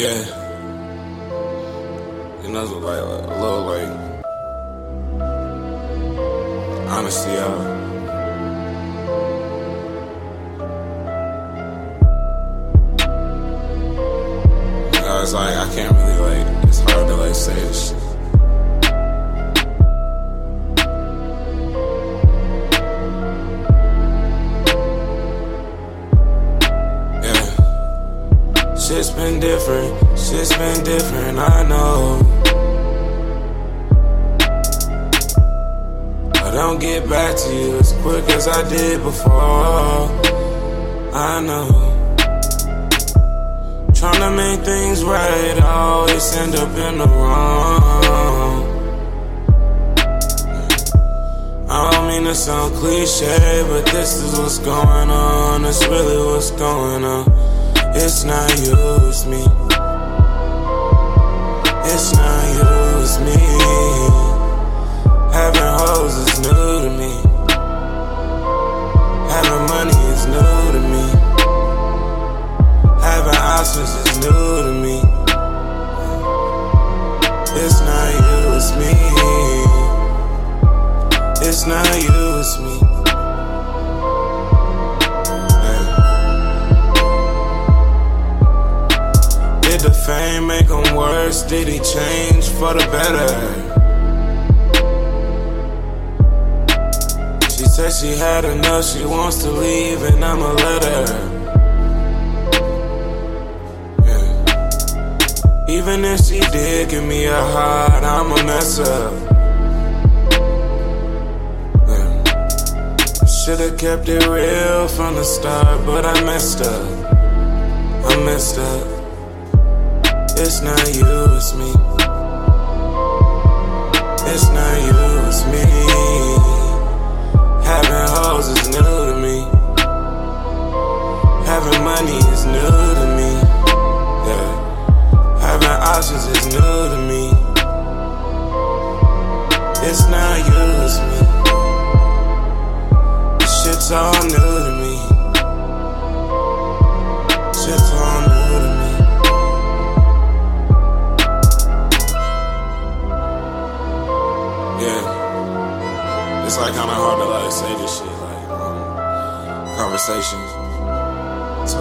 Yeah. You know, like a little like honesty out. I was like, I can't really like. It's hard to like say this Shit's been different. Shit's been different. I know. I don't get back to you as quick as I did before. I know. Trying to make things right, I always end up in the wrong. I don't mean to sound cliche, but this is what's going on. It's really what's going on. It's not you, it's me. It's not you, it's me. Having hoes is new to me. Having money is new to me. Having options is new to me. It's not you, it's me. It's not you, it's me. Fame make him worse? Did he change for the better? She said she had enough, she wants to leave, and I'ma let her. Even if she did give me a heart, I'ma mess up. Should've kept it real from the start, but I messed up. I messed up. It's not you, it's me. It's not you, it's me. Having hoes is new to me. Having money is new to me. Yeah. Having options is new to me. It's not you, it's me. Shit's all new Yeah. It's like kinda hard to like say this shit, like um, conversations. So